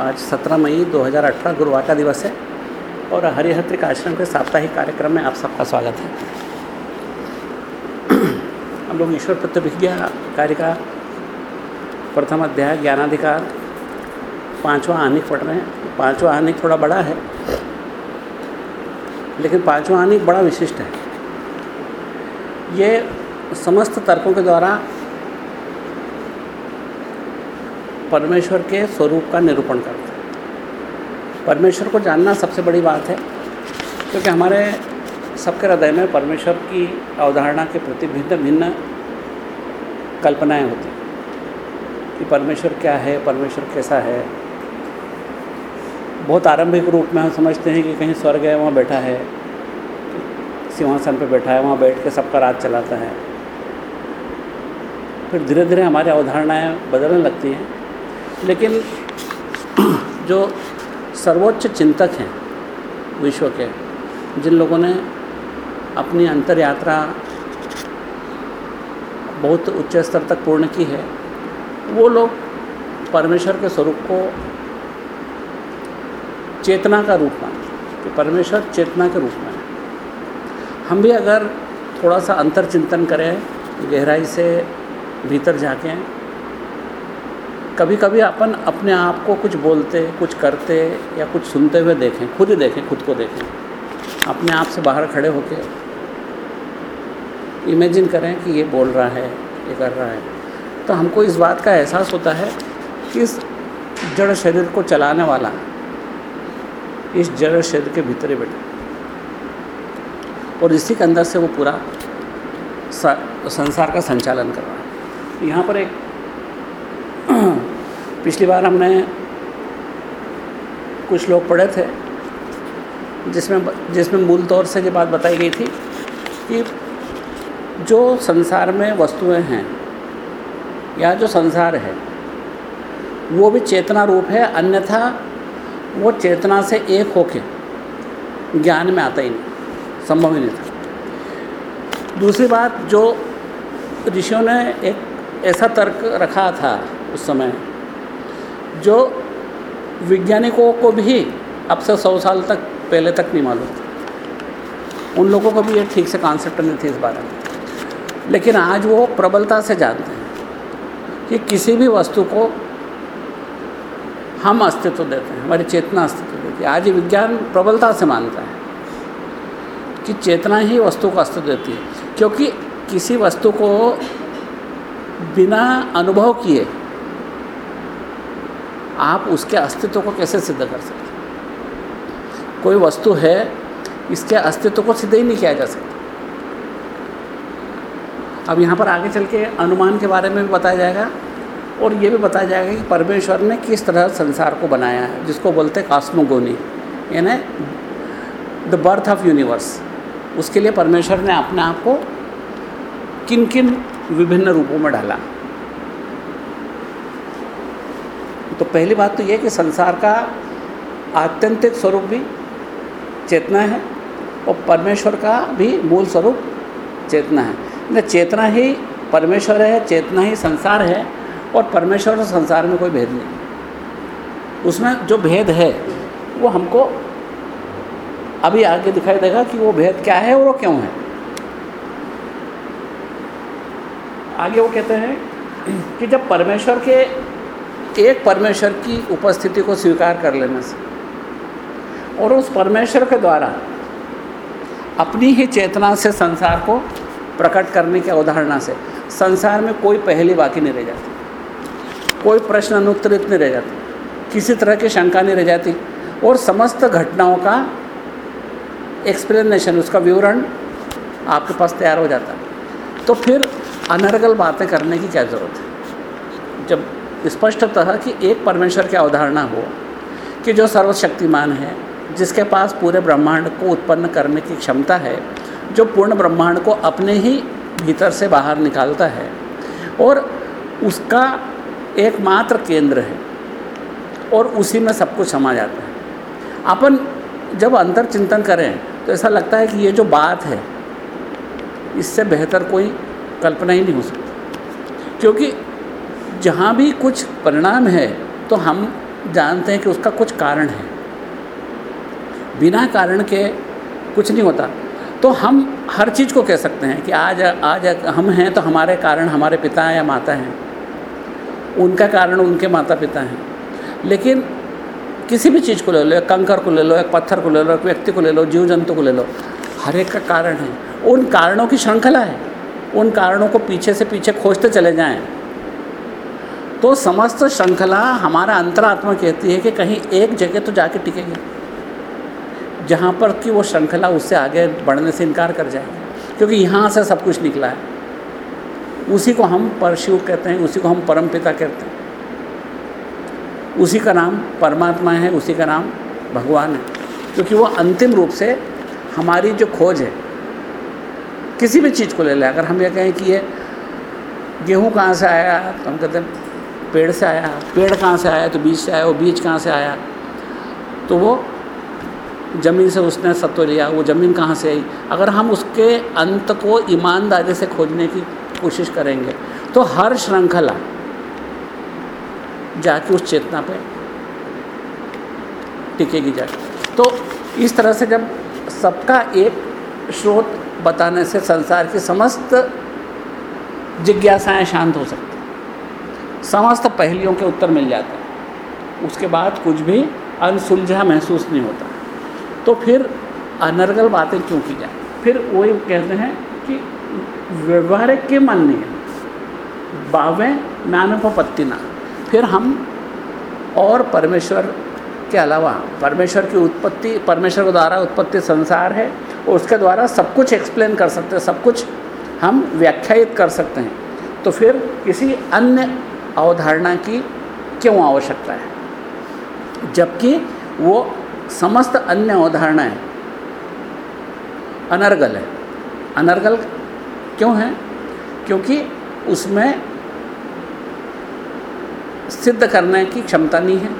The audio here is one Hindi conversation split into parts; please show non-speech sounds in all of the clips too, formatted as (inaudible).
आज 17 मई 2018 गुरुवार का दिवस है और हरिहत्रिक आश्रम के साप्ताहिक कार्यक्रम में आप सबका स्वागत है। हम लोग ईश्वर प्रतिभिज्ञा कार्य का प्रथम अध्याय, ज्ञानाधिकार, पांचवा आनिक पढ़ रहे हैं। पांचवा आनिक थोड़ा बड़ा है, लेकिन पांचवा आनिक बड़ा विशिष्ट है। ये समस्त तर्कों के द्वारा परमेश्वर के स्वरूप का निरूपण करता है। परमेश्वर को जानना सबसे बड़ी बात है, क्योंकि हमारे सबके हृदय में परमेश्वर की अवधारणा के प्रति भिन्न भिन्न कल्पनाएँ होती कि परमेश्वर क्या है, परमेश्वर कैसा है। बहुत आरंभिक रूप में हम समझते हैं कि कहीं स्वर्ग है, वहाँ बैठा है, सिंहासन पर बैठा है, वहाँ बैठ के सबका राज चलाता है। फिर धीरे धीरे हमारी अवधारणाएँ बदलने लगती हैं। लेकिन जो सर्वोच्च चिंतक हैं विश्व के, जिन लोगों ने अपनी अंतर यात्रा बहुत उच्च स्तर तक पूर्ण की है, वो लोग परमेश्वर के स्वरूप को चेतना का रूप मानते कि परमेश्वर चेतना के रूप में हम भी अगर थोड़ा सा अंतर चिंतन करें, गहराई से भीतर जाके कभी कभी अपन अपने आप को कुछ बोलते, कुछ करते या कुछ सुनते हुए देखें, खुद ही देखें, खुद को देखें। अपने आप से बाहर खड़े होकर इमेजिन करें कि ये बोल रहा है, ये कर रहा है। तो हमको इस बात का एहसास होता है कि इस जड़ शरीर को चलाने वाला, इस जड़ शरीर के भीतर ही। बैठा और इसी के अंदर से वो पूरा संसार का संचालन कर रहा है। यहाँ पर एक पिछली बार हमने कुछ लोग पढ़े थे, जिसमें जिसमें मूल तौर से ये बात बताई गई थी कि जो संसार में वस्तुएँ हैं या जो संसार है, वो भी चेतना रूप है, अन्यथा वो चेतना से एक होके ज्ञान में आता ही नहीं, संभव ही नहीं था। दूसरी बात, जो ऋषियों ने एक ऐसा तर्क रखा था उस समय जो वैज्ञानिकों को भी अब से सौ साल तक पहले तक नहीं मालूम था। उन लोगों को भी ये ठीक से कॉन्सेप्ट नहीं थी इस बारे में। लेकिन आज वो प्रबलता से जानते हैं कि किसी भी वस्तु को हम अस्तित्व देते हैं, हमारी चेतना अस्तित्व देती है। आज विज्ञान प्रबलता से मानता है कि चेतना ही वस्तु को अस्तित्व देती है। क्योंकि किसी वस्तु को बिना अनुभव किए आप उसके अस्तित्व को कैसे सिद्ध कर सकते कोई वस्तु है, इसके अस्तित्व को सिद्ध ही नहीं किया जा सकता। अब यहाँ पर आगे चल के अनुमान के बारे में भी बताया जाएगा, और ये भी बताया जाएगा कि परमेश्वर ने किस तरह संसार को बनाया है, जिसको बोलते हैं कास्मोगोनी। यानी द बर्थ ऑफ़ यूनिवर्स उसके लिए परमेश्वर ने अपने आप को किन किन विभिन्न रूपों में डाला। तो पहली बात तो ये कि संसार का आत्यंतिक स्वरूप भी चेतना है और परमेश्वर का भी मूल स्वरूप चेतना है। चेतना ही परमेश्वर है, चेतना ही संसार है और परमेश्वर और संसार में कोई भेद नहीं। उसमें जो भेद है, वो हमको अभी आगे दिखाई देगा कि वो भेद क्या है और वो क्यों है। आगे वो कहते हैं कि जब परमेश्वर के एक परमेश्वर की उपस्थिति को स्वीकार कर लेने से। और उस परमेश्वर के द्वारा अपनी ही चेतना से संसार को प्रकट करने की अवधारणा से संसार में कोई पहली बाकी नहीं रह जाती। कोई प्रश्न अनुत्तरित नहीं रह जाती। किसी तरह की शंका नहीं रह जाती। और समस्त घटनाओं का एक्सप्लेनेशन उसका विवरण आपके पास तैयार हो जाता। तो फिर अनर्गल बातें करने की क्या ज़रूरत है? जब स्पष्टतः कि एक परमेश्वर की अवधारणा हो कि जो सर्वशक्तिमान है, जिसके पास पूरे ब्रह्मांड को उत्पन्न करने की क्षमता है, जो पूर्ण ब्रह्मांड को अपने ही भीतर से बाहर निकालता है, और उसका एकमात्र केंद्र है, और उसी में सब कुछ समा जाता है। अपन जब अंतर चिंतन करें तो ऐसा लगता है कि ये जो बात है, इससे बेहतर कोई कल्पना ही नहीं हो सकती, क्योंकि जहाँ भी कुछ परिणाम है तो हम जानते हैं कि उसका कुछ कारण है। बिना कारण के कुछ नहीं होता। तो हम हर चीज़ को कह सकते हैं कि आज आज हम हैं तो हमारे कारण हमारे पिता या माता हैं। उनका कारण उनके माता पिता हैं। लेकिन किसी भी चीज़ को ले लो, एक कंकर को ले लो, एक पत्थर को ले लो, एक व्यक्ति को ले लो जीव जंतु को ले लो, हर एक का कारण है। उन कारणों की श्रृंखला है। उन कारणों को पीछे से पीछे खोजते चले जाएँ। तो समस्त श्रृंखला हमारा अंतरात्मा कहती है कि कहीं एक जगह तो जाके टिकेगी। जहाँ पर कि वो श्रृंखला उससे आगे बढ़ने से इनकार कर जाएगी। क्योंकि यहाँ से सब कुछ निकला है। उसी को हम परशिव कहते हैं, उसी को हम परमपिता कहते हैं। उसी का नाम परमात्मा है, उसी का नाम भगवान है। क्योंकि वो अंतिम रूप से हमारी जो खोज है, किसी भी चीज़ को ले लें। अगर हम ये कहें कि ये गेहूँ कहाँ से आया तो हम कहते हैं पेड़ से आया, पेड़ कहाँ से आया तो बीज से आया, वो बीज कहाँ से आया? तो वो ज़मीन से उसने सत्व लिया, वो ज़मीन कहाँ से आई? अगर हम उसके अंत को ईमानदारी से खोजने की कोशिश करेंगे तो हर श्रृंखला जाके उस चेतना पे टिकेगी जाके। तो इस तरह से जब सबका एक स्रोत बताने से संसार की समस्त जिज्ञासाएँ शांत हो सकती समस्त पहलियों के उत्तर मिल जाते हैं। उसके बाद कुछ भी अनसुलझा महसूस नहीं होता। तो फिर अनर्गल बातें क्यों की जाए? फिर वही कहते हैं कि व्यवहारिक के मन नहीं है। बावें नानोपत्ति ना फिर हम और परमेश्वर के अलावा, परमेश्वर की उत्पत्ति, परमेश्वर के द्वारा उत्पत्ति संसार है, और उसके द्वारा सब कुछ एक्सप्लेन कर सकते हैं, सब कुछ हम व्याख्यायित कर सकते हैं। तो फिर किसी अन्य अवधारणा की क्यों आवश्यकता है? जबकि वो समस्त अन्य अवधारणाएँ अनर्गल है। अनर्गल क्यों है? क्योंकि उसमें सिद्ध करने की क्षमता नहीं है,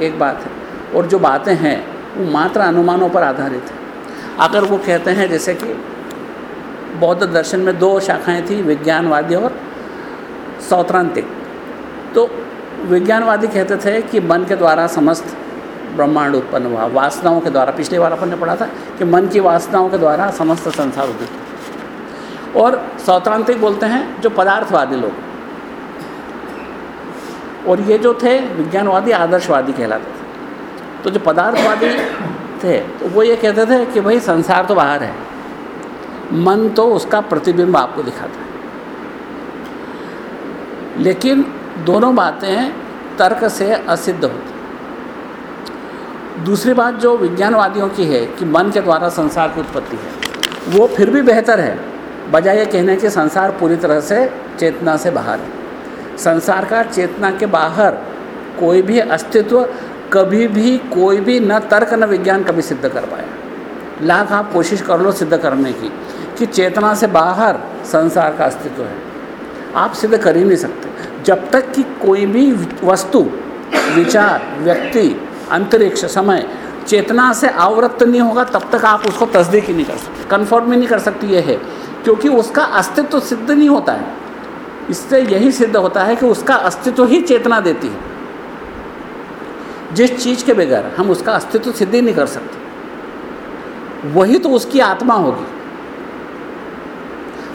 एक बात है। और जो बातें हैं, वो मात्र अनुमानों पर आधारित है। अगर वो कहते हैं, जैसे कि बौद्ध दर्शन में दो शाखाएँ थी, विज्ञानवादी और सौत्रांतिक। तो विज्ञानवादी कहते थे कि मन के द्वारा समस्त ब्रह्मांड उत्पन्न हुआ। वासनाओं के द्वारा, पिछले बार अपन ने पढ़ा था कि मन की वासनाओं के द्वारा समस्त संसार उदित और सौत्रांतिक बोलते हैं जो पदार्थवादी लोग। और ये जो थे, विज्ञानवादी आदर्शवादी कहलाते थे। तो जो पदार्थवादी थे तो वो ये कहते थे कि भाई, संसार तो बाहर है। मन तो उसका प्रतिबिंब आपको दिखाता है। लेकिन दोनों बातें तर्क से असिद्ध होती दूसरी बात जो विज्ञानवादियों की है कि मन के द्वारा संसार की उत्पत्ति है, वो फिर भी बेहतर है, बजाय ये कहने कि संसार पूरी तरह से चेतना से बाहर है। संसार का चेतना के बाहर कोई भी अस्तित्व कभी भी, कोई भी न तर्क न विज्ञान कभी सिद्ध कर पाया। लाख आप कोशिश कर लो सिद्ध करने की कि चेतना से बाहर संसार का अस्तित्व है। आप सिद्ध कर ही नहीं सकते। जब तक कि कोई भी वस्तु, विचार, व्यक्ति, अंतरिक्ष, समय, चेतना से आवृत्त नहीं होगा, तब तक आप उसको तस्दीक ही नहीं कर सकते। कन्फर्म ही नहीं कर सकती यह है। क्योंकि उसका अस्तित्व सिद्ध नहीं होता है। इससे यही सिद्ध होता है कि उसका अस्तित्व ही चेतना देती है। जिस चीज़ के बगैर हम उसका अस्तित्व सिद्ध ही नहीं कर सकते। वही तो उसकी आत्मा होगी।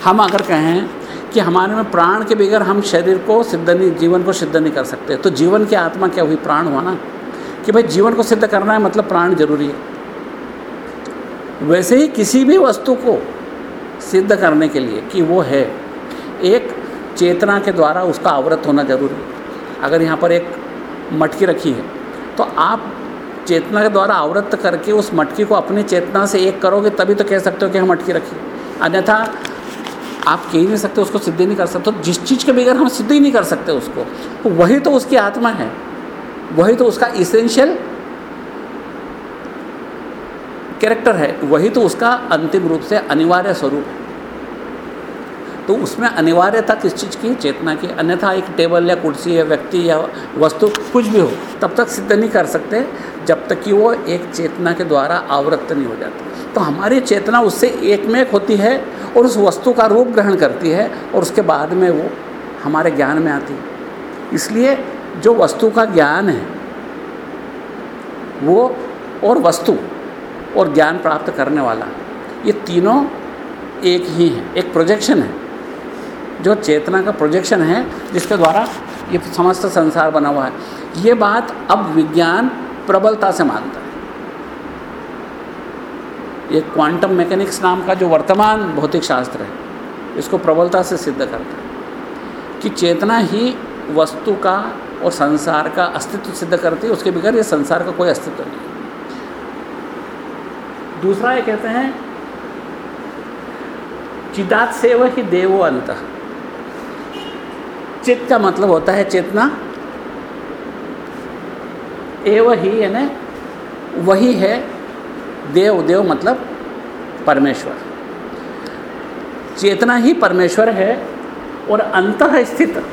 हम अगर कहें कि हमारे में प्राण के बगैर हम शरीर को सिद्ध नहीं, जीवन को सिद्ध नहीं कर सकते। तो जीवन की आत्मा क्या हुई? प्राण हुआ ना? कि भाई जीवन को सिद्ध करना है मतलब प्राण ज़रूरी है। वैसे ही किसी भी वस्तु को सिद्ध करने के लिए कि वो है, एक चेतना के द्वारा उसका आवृत होना ज़रूरी है। अगर यहाँ पर एक मटकी रखी है तो आप चेतना के द्वारा आवृत करके उस मटकी को अपनी चेतना से एक करोगे, तभी तो कह सकते हो कि हम मटकी रखी। अन्यथा आप कह ही नहीं सकते, उसको सिद्ध नहीं कर सकते। तो जिस चीज़ के बगैर हम सिद्ध ही नहीं कर सकते उसको तो वही तो उसकी आत्मा है। वही तो उसका इसेंशियल कैरेक्टर है। वही तो उसका अंतिम रूप से अनिवार्य स्वरूप है। तो उसमें अनिवार्यता किस चीज़ की? चेतना की। अन्यथा एक टेबल या कुर्सी या व्यक्ति या वस्तु, कुछ भी हो, तब तक सिद्ध नहीं कर सकते, जब तक कि वो एक चेतना के द्वारा आवृत्त नहीं हो जाती। तो हमारी चेतना उससे एक में एक होती है और उस वस्तु का रूप ग्रहण करती है और उसके बाद में वो हमारे ज्ञान में आती है। इसलिए जो वस्तु का ज्ञान है, वो और वस्तु और ज्ञान प्राप्त करने वाला, ये तीनों एक ही हैं, एक प्रोजेक्शन है। जो चेतना का प्रोजेक्शन है, जिसके द्वारा ये समस्त संसार बना हुआ है। ये बात अब विज्ञान प्रबलता से मानता है। ये क्वांटम मैकेनिक्स नाम का जो वर्तमान भौतिक शास्त्र है, इसको प्रबलता से सिद्ध करता है कि चेतना ही वस्तु का और संसार का अस्तित्व सिद्ध करती है। उसके बगैर ये संसार का कोई अस्तित्व नहीं दूसरा ये कहते हैं चिदात सेव ही देवो अंत। चित्त का मतलब होता है चेतना। एव ही, यानी वही है, देव देव मतलब परमेश्वर। चेतना ही परमेश्वर है और अंत स्थित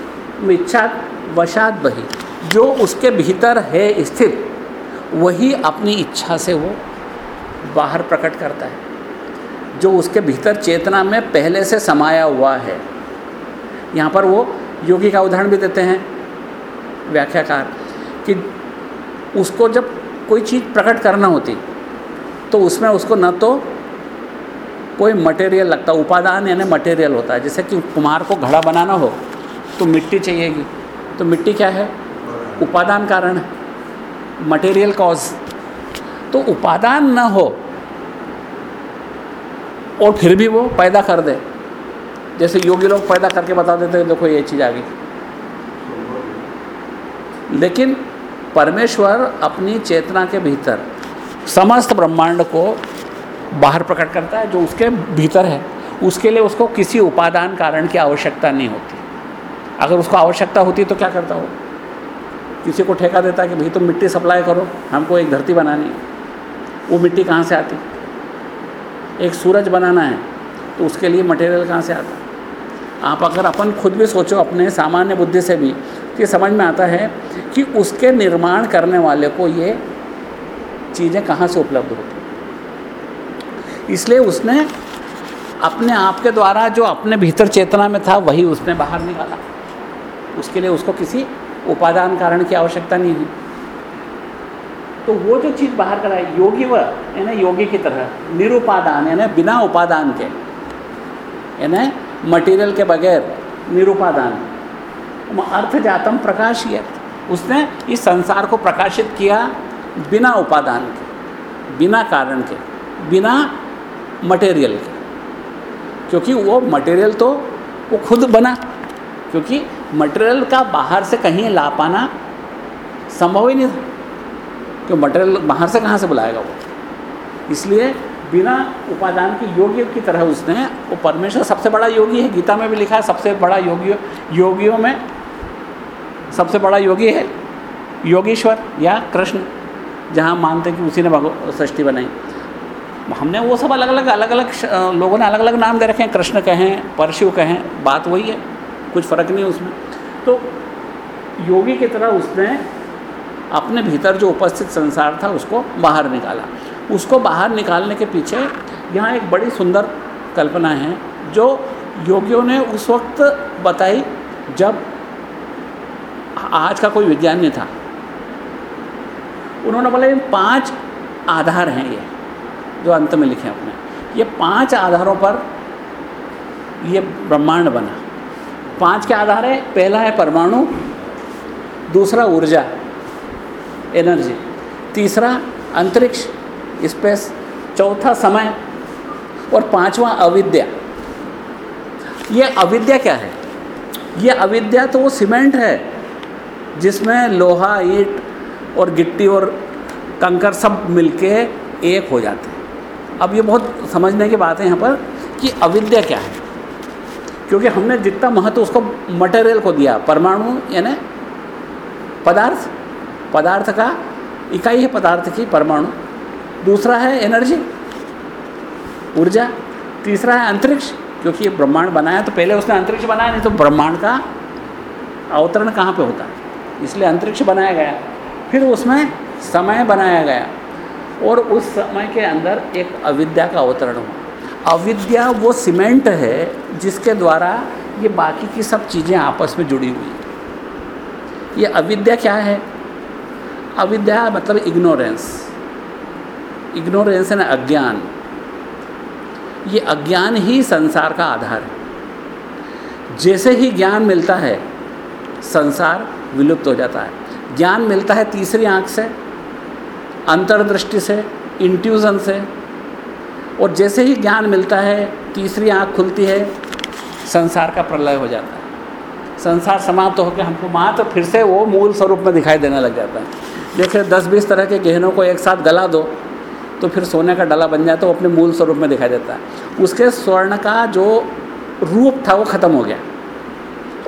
मिच्छा वशात बही। जो उसके भीतर है स्थित, वही अपनी इच्छा से वो बाहर प्रकट करता है। जो उसके भीतर चेतना में पहले से समाया हुआ है, यहाँ पर वो योगी का उदाहरण भी देते हैं व्याख्याकार, कि उसको जब कोई चीज़ प्रकट करना होती तो उसमें उसको न तो कोई मटेरियल लगता, उपादान यानी मटेरियल होता है। जैसे कि कुमार को घड़ा बनाना हो तो मिट्टी चाहिएगी। तो मिट्टी क्या है? उपादान कारण मटेरियल कॉज तो उपादान न हो, और फिर भी वो पैदा कर दे। जैसे योगी लोग पैदा करके बता देते हैं, देखो ये चीज़ आ गई। लेकिन परमेश्वर अपनी चेतना के भीतर, समस्त ब्रह्मांड को बाहर प्रकट करता है, जो उसके भीतर है। उसके लिए उसको किसी उपादान कारण की आवश्यकता नहीं होती। अगर उसको आवश्यकता होती तो क्या करता हो किसी को ठेका देता कि भाई तुम मिट्टी सप्लाई करो, हमको एक धरती बनानी है। वो मिट्टी कहाँ से आती? एक सूरज बनाना है तो उसके लिए मटेरियल कहाँ से आता? आप अगर अपन खुद भी सोचो, अपने सामान्य बुद्धि से भी तो ये समझ में आता है कि उसके निर्माण करने वाले को ये चीज़ें कहाँ से उपलब्ध होती इसलिए उसने अपने आप के द्वारा जो अपने भीतर चेतना में था, वही उसने बाहर निकाला। उसके लिए उसको किसी उपादान कारण की आवश्यकता नहीं हुई। तो वो जो चीज़ बाहर कराई योगी व, यानी योगी की तरह, निरुपादान, यानी बिना उपादान के, यानी मटेरियल के बगैर निरुपादान। अर्थ जातम प्रकाशिय उसने इस संसार को प्रकाशित किया बिना उपादान के, बिना कारण के, बिना मटेरियल के। क्योंकि वो मटेरियल तो वो खुद बना। क्योंकि मटेरियल का बाहर से कहीं ला पाना संभव ही नहीं था। क्यों मटेरियल बाहर से कहाँ से बुलाएगा वो? इसलिए बिना उपादान के योगी की तरह उसने, वो परमेश्वर सबसे बड़ा योगी है, गीता में भी लिखा है, सबसे बड़ा योगी योगियों में सबसे बड़ा योगी है, योगीश्वर या कृष्ण, जहाँ मानते कि उसी ने भगव, सृष्टि बनाई। हमने वो सब अलग अलग अलग अलग लोगों ने अलग अलग नाम दे रखे हैं, कृष्ण कहें, परशु कहें, बात वही है, कुछ फ़र्क नहीं उसमें। तो योगी की तरह उसने अपने भीतर जो उपस्थित संसार था, उसको बाहर निकाला। उसको बाहर निकालने के पीछे यहाँ एक बड़ी सुंदर कल्पना है, जो योगियों ने उस वक्त बताई जब आज का कोई विज्ञान नहीं था। उन्होंने बोला इन पाँच आधार हैं ये, जो अंत में लिखे अपने। ये पाँच आधारों पर ये ब्रह्मांड बना। पाँच के आधार है, पहला है परमाणु, दूसरा ऊर्जा, एनर्जी, तीसरा अंतरिक्ष स्पेस चौथा समय और पांचवा अविद्या। ये अविद्या क्या है? ये अविद्या तो वो सीमेंट है, जिसमें लोहा, ईट और गिट्टी और कंकर सब मिलके एक हो जाते हैं। अब ये बहुत समझने की बात है यहाँ पर कि अविद्या क्या है। क्योंकि हमने जितना महत्व उसको मटेरियल को दिया, परमाणु यानी पदार्थ पदार्थ का, इकाई है पदार्थ की परमाणु। दूसरा है एनर्जी, ऊर्जा, तीसरा है अंतरिक्ष, क्योंकि ये ब्रह्मांड बनाया तो पहले उसने अंतरिक्ष बनाया, नहीं तो ब्रह्मांड का अवतरण कहाँ पे होता? इसलिए अंतरिक्ष बनाया गया। फिर उसमें समय बनाया गया और उस समय के अंदर एक अविद्या का अवतरण हुआ। अविद्या वो सीमेंट है जिसके द्वारा ये बाकी की सब चीज़ें आपस में जुड़ी हुई ये अविद्या क्या है? अविद्या मतलब इग्नोरेंस। इग्नोरेंस है अज्ञान। ये अज्ञान ही संसार का आधार है। जैसे ही ज्ञान मिलता है, संसार विलुप्त हो जाता है। ज्ञान मिलता है तीसरी आँख से, अंतर्दृष्टि से इंट्यूजन से। और जैसे ही ज्ञान मिलता है, तीसरी आँख खुलती है, संसार का प्रलय हो जाता है। संसार समाप्त तो होकर हमको मात्र फिर से वो मूल स्वरूप में दिखाई देने लग जाता है। जैसे दस बीस तरह के गहनों को एक साथ गला दो। तो फिर सोने का डला बन जाता है, वो अपने मूल स्वरूप में दिखाई देता है। उसके स्वर्ण का जो रूप था, वो ख़त्म हो गया।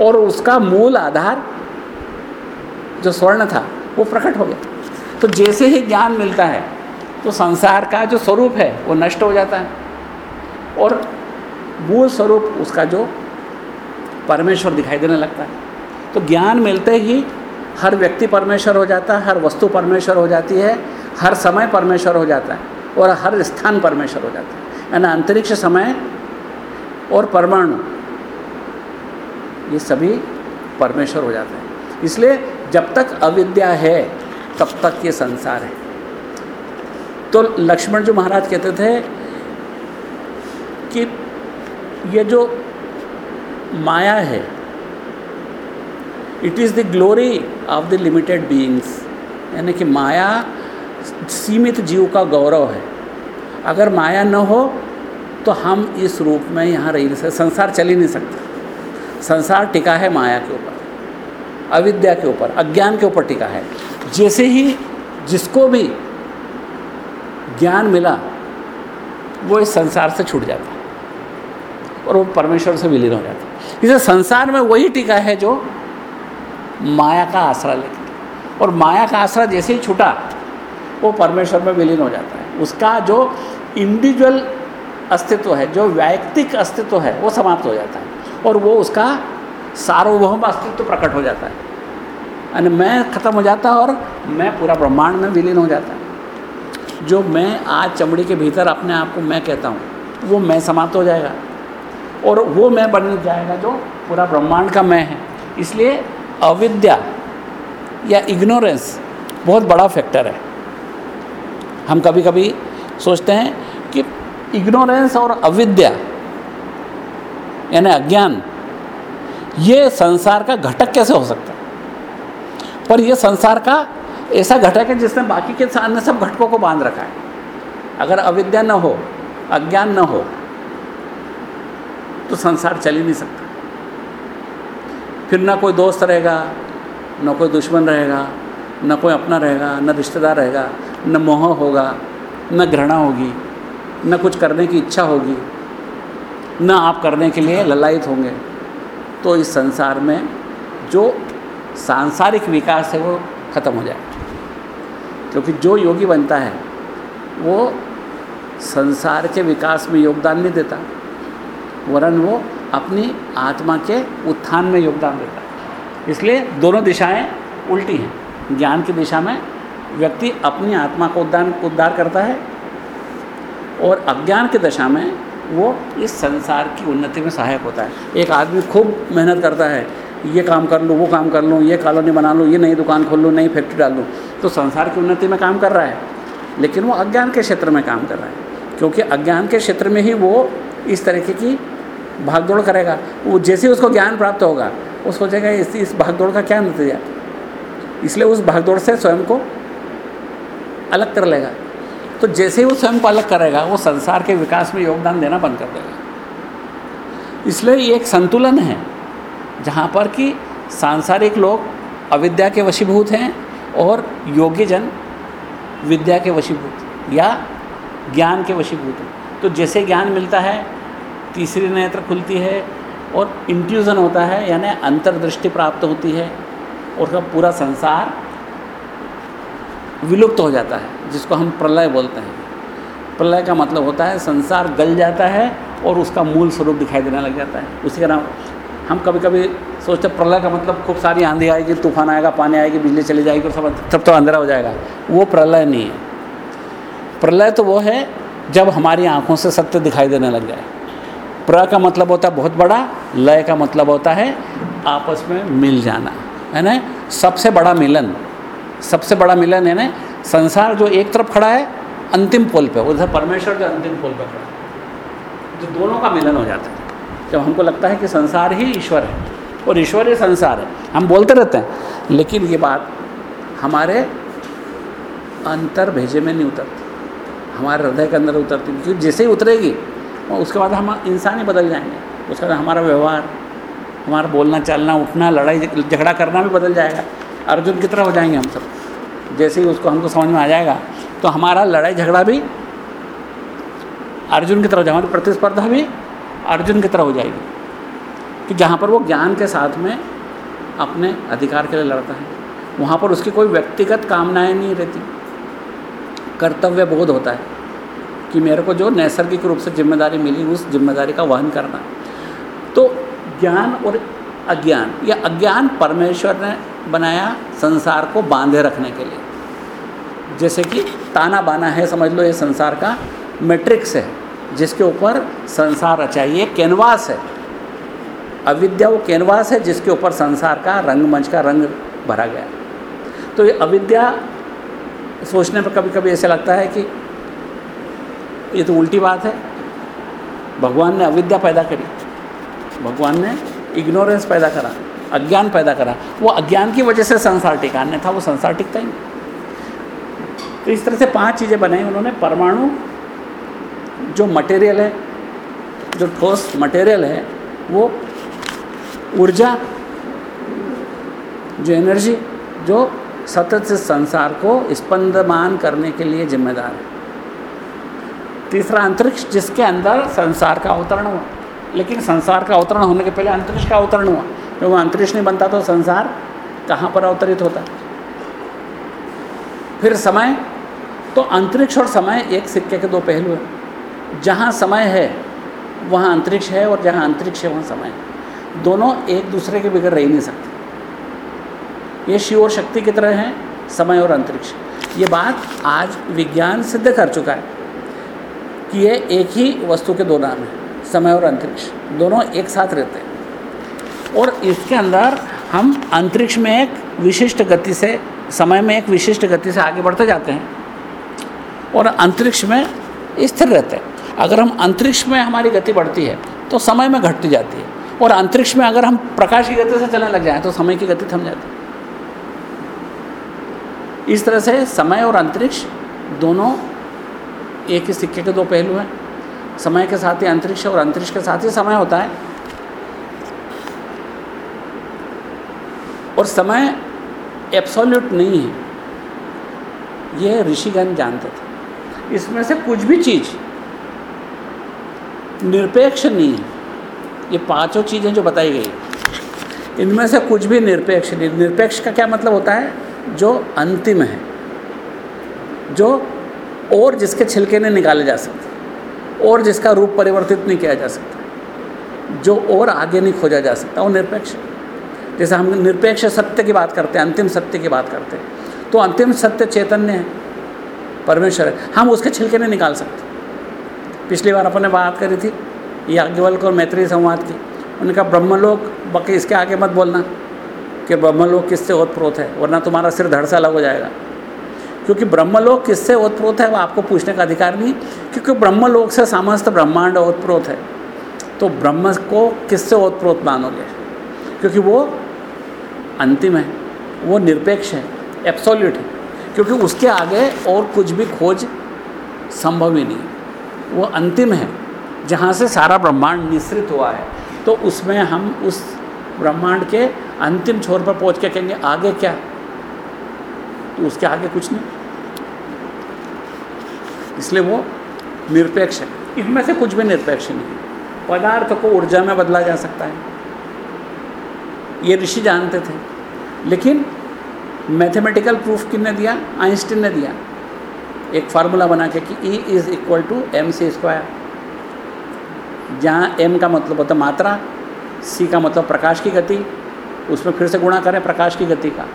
और उसका मूल आधार जो स्वर्ण था, वो प्रकट हो गया। तो जैसे ही ज्ञान मिलता है तो संसार का जो स्वरूप है, वो नष्ट हो जाता है। और मूल स्वरूप उसका जो परमेश्वर दिखाई देने लगता है। तो ज्ञान मिलते ही हर व्यक्ति परमेश्वर हो जाता है, हर वस्तु परमेश्वर हो जाती है। हर समय परमेश्वर हो जाता है और हर स्थान परमेश्वर हो जाता है। यानी अंतरिक्ष समय और परमाणु, ये सभी परमेश्वर हो जाते हैं। इसलिए जब तक अविद्या है, तब तक ये संसार है। तो लक्ष्मण जो महाराज कहते थे कि ये जो माया है it is the glory of the limited beings यानी कि माया सीमित जीव का गौरव है। अगर माया न हो तो हम इस रूप में यहाँ रह नहीं सकते। संसार चल ही नहीं सकता। संसार टिका है माया के ऊपर, अविद्या के ऊपर, अज्ञान के ऊपर टिका है। जैसे ही जिसको भी ज्ञान मिला, वो इस संसार से छूट जाता है और वो परमेश्वर से विलीन हो जाता है। इसे संसार में वही टिका है जो माया का आसरा लेकर और माया का आसरा जैसे ही छूटा वो परमेश्वर में विलीन हो जाता है। उसका जो इंडिविजुअल अस्तित्व है, जो वैयक्तिक अस्तित्व है, वो समाप्त हो जाता है और वो उसका सार्वभौम अस्तित्व प्रकट हो जाता है। यानी मैं खत्म हो जाता है और मैं पूरा ब्रह्मांड में विलीन हो जाता है। जो मैं आज चमड़ी के भीतर अपने आप को मैं कहता हूँ, वो मैं समाप्त हो जाएगा और वो मैं बन जाएगा जो पूरा ब्रह्मांड का मैं है। इसलिए अविद्या या इग्नोरेंस बहुत बड़ा फैक्टर है। हम कभी कभी सोचते हैं कि इग्नोरेंस और अविद्या, यानी अज्ञान, ये संसार का घटक कैसे हो सकता है? पर यह संसार का ऐसा घटक है जिसने बाकी के अन्य सब घटकों को बाँध रखा है। अगर अविद्या न हो, अज्ञान न हो तो संसार चल ही नहीं सकता। फिर ना कोई दोस्त रहेगा, न कोई दुश्मन रहेगा, ना कोई अपना रहेगा, न रिश्तेदार रहेगा। न मोह होगा, न घृणा होगी, न कुछ करने की इच्छा होगी, न आप करने के लिए ललायित होंगे। तो इस संसार में जो सांसारिक विकास है वो ख़त्म हो जाए। क्योंकि जो योगी बनता है, वो संसार के विकास में योगदान नहीं देता, वरन वो अपनी आत्मा के उत्थान में योगदान देता इसलिए दोनों दिशाएँ उल्टी हैं। ज्ञान की दिशा में व्यक्ति अपनी आत्मा को उद्दान उद्धार करता है और अज्ञान की दशा में वो इस संसार की उन्नति में सहायक होता है। एक आदमी खूब मेहनत करता है, ये काम कर लूँ, वो काम कर लूँ, ये कॉलोनी बना लूँ, ये नई दुकान खोल लूँ, नई फैक्ट्री डाल लूँ तो संसार की उन्नति में काम कर रहा है। लेकिन वो अज्ञान के क्षेत्र में काम कर रहा है, क्योंकि अज्ञान के क्षेत्र में ही वो इस तरीके की भागदौड़ करेगा। वो जैसे उसको ज्ञान प्राप्त होगा, वो सोचेगा, इस इस भागदौड़ का क्या नतीजा? इसलिए उस भागदौड़ से स्वयं को अलग कर लेगा। तो जैसे ही वो स्वयं को अलग करेगा, वो संसार के विकास में योगदान देना बंद कर देगा। इसलिए ये एक संतुलन है, जहाँ पर कि सांसारिक लोग अविद्या के वशीभूत हैं और योग्य जन विद्या के वशीभूत या ज्ञान के वशीभूत हैं। तो जैसे ज्ञान मिलता है, तीसरी नेत्र खुलती है और इंट्यूजन होता है, यानी अंतर्दृष्टि प्राप्त होती है और उसका पूरा संसार विलुप्त हो जाता है, जिसको हम प्रलय बोलते हैं। प्रलय का मतलब होता है संसार गल जाता है और उसका मूल स्वरूप दिखाई देने लग जाता है। उसी का नाम हम कभी कभी सोचते प्रलय का मतलब खूब सारी आंधी आएगी, तूफ़ान आएगा, पानी आएगी, बिजली चली जाएगी और सब तब तो अंधेरा हो जाएगा। वो प्रलय नहीं है। प्रलय तो वो है जब हमारी आँखों से सत्य दिखाई देने लग जाए। प्र का मतलब होता है बहुत बड़ा, लय का मतलब होता है आपस में मिल जाना, है ना? सबसे बड़ा मिलन सबसे बड़ा मिलन है ना संसार जो एक तरफ़ खड़ा है, अंतिम पोल पे, उधर परमेश्वर जो अंतिम पोल पे खड़ा है। जो दोनों का मिलन हो जाता है। जब हमको लगता है कि संसार ही ईश्वर है, और ईश्वर ही संसार है, हम बोलते रहते हैं, लेकिन ये बात हमारे अंतर भेजे में नहीं उतरती। हमारे हृदय के अंदर उतरती, क्योंकि जैसे ही उतरेगी उसके बाद हम इंसान ही बदल जाएँगे। उसके बाद हमारा व्यवहार, हमारा बोलना, चलना, उठना, लड़ाई, झगड़ा करना भी बदल जाएगा। अर्जुन की तरह हो जाएँगे हम सब। जैसे ही उसको हमको समझ में आ जाएगा तो हमारा लड़ाई झगड़ा भी अर्जुन की तरह हो जाएगा, हमारी प्रतिस्पर्धा भी अर्जुन की तरह हो जाएगी। कि जहाँ पर वो ज्ञान के साथ में अपने अधिकार के लिए लड़ता है, वहाँ पर उसकी कोई व्यक्तिगत कामनाएँ नहीं रहती। कर्तव्य बोध होता है कि मेरे को जो नैसर्गिक रूप से ज़िम्मेदारी मिली, उस ज़िम्मेदारी का वहन करना। तो ज्ञान और अज्ञान। या अज्ञान परमेश्वर ने बनाया संसार को बांधे रखने के लिए। जैसे कि ताना बाना है, समझ लो, ये संसार का मैट्रिक्स है, जिसके ऊपर संसार रचा ये कैनवास है। अविद्या वो कैनवास है, जिसके ऊपर संसार का रंगमंच का रंग भरा गया। तो ये अविद्या सोचने पर कभी कभी ऐसा लगता है कि ये तो उल्टी बात है। भगवान ने अविद्या पैदा करी। भगवान ने इग्नोरेंस पैदा करा, अज्ञान पैदा करा। वो अज्ञान की वजह से संसार टिका नहीं था, वो संसार टिकता ही नहीं। तो इस तरह से पाँच चीज़ें बनाई उन्होंने। परमाणु, जो मटेरियल है, जो ठोस मटेरियल है, वो ऊर्जा, जो एनर्जी जो सतत से संसार को स्पंदमान करने के लिए जिम्मेदार है। तीसरा अंतरिक्ष जिसके अंदर संसार का अवतरण हुआ। लेकिन संसार का अवतरण होने के पहले अंतरिक्ष का अवतरण हुआ। जब वो अंतरिक्ष नहीं बनता तो संसार कहाँ पर अवतरित होता? फिर समय तो अंतरिक्ष और समय एक सिक्के के दो पहलू हैं। जहाँ समय है, वहाँ अंतरिक्ष है और जहाँ अंतरिक्ष है, वहाँ समय है। दोनों एक दूसरे के बगैर रह ही नहीं सकते। ये शिव और शक्ति की तरह हैं, समय और अंतरिक्ष। ये बात आज विज्ञान सिद्ध कर चुका है कि ये एक ही वस्तु के दो नाम हैं। समय और अंतरिक्ष, दोनों एक साथ रहते हैं। और इसके अंदर हम अंतरिक्ष में एक विशिष्ट गति से, समय में एक विशिष्ट गति से आगे बढ़ते जाते हैं और अंतरिक्ष में स्थिर रहते हैं। अगर हम अंतरिक्ष में हमारी गति बढ़ती है तो समय में घटती जाती है। और अंतरिक्ष में अगर हम प्रकाश की गति से चलने लग जाएँ तो समय की गति थम जाती है। इस तरह से समय और अंतरिक्ष दोनों एक ही सिक्के के दो पहलू हैं। समय के साथ ही, अंतरिक्ष और अंतरिक्ष के साथ ही समय होता है। और समय एब्सोल्यूट नहीं है। यह ऋषिगण जानते थे। इसमें से कुछ भी चीज़ निरपेक्ष नहीं है। ये पाँचों चीज़ें जो बताई गई इनमें से कुछ भी निरपेक्ष नहीं। निरपेक्ष का क्या मतलब होता है? जो अंतिम है, जो और जिसके छिलके नहीं निकाले जा सकते और जिसका रूप परिवर्तित नहीं किया जा सकता, जो और आगे नहीं खोजा जा सकता, वो निरपेक्ष जैसे हम निरपेक्ष सत्य की बात करते हैं, अंतिम सत्य की बात करते हैं तो अंतिम सत्य चैतन्य है, परमेश्वर है। हम उसके छिलके नहीं निकाल सकते। पिछली बार अपन ने बात करी थी, याज्ञवल्क और मैत्री संवाद की। उन्होंने कहा ब्रह्मलोक, बाकी इसके आगे मत बोलना, कि ब्रह्मलोक किससे ओतप्रोत है, वरना तुम्हारा सिर धड़ सा अलग हो जाएगा। क्योंकि ब्रह्मलोक किससे ओतप्रोत है वो आपको पूछने का अधिकार नहीं, क्योंकि ब्रह्मलोक से समस्त ब्रह्मांड ओतप्रोत है। तो ब्रह्म को किससे ओतप्रोत मानोगे? क्योंकि वो अंतिम है, वो निरपेक्ष है एब्सोल्यूट है। क्योंकि उसके आगे और कुछ भी खोज संभव ही नहीं वो अंतिम है, जहाँ से सारा ब्रह्मांड निश्रित हुआ है। तो उसमें हम उस ब्रह्मांड के अंतिम छोर पर पहुँच के कहेंगे, आगे क्या? तो उसके आगे कुछ नहीं। इसलिए वो निरपेक्ष है। इनमें से कुछ भी निरपेक्ष नहीं पदार्थ को ऊर्जा में बदला जा सकता है। ये ऋषि जानते थे। लेकिन मैथमेटिकल प्रूफ किसने दिया? आइंस्टीन ने दिया। एक फार्मूला बना के कि E is equal to M C square जहाँ एम का मतलब होता मात्रा सी का मतलब प्रकाश की गति, उसमें फिर से गुणा करें प्रकाश की गति का।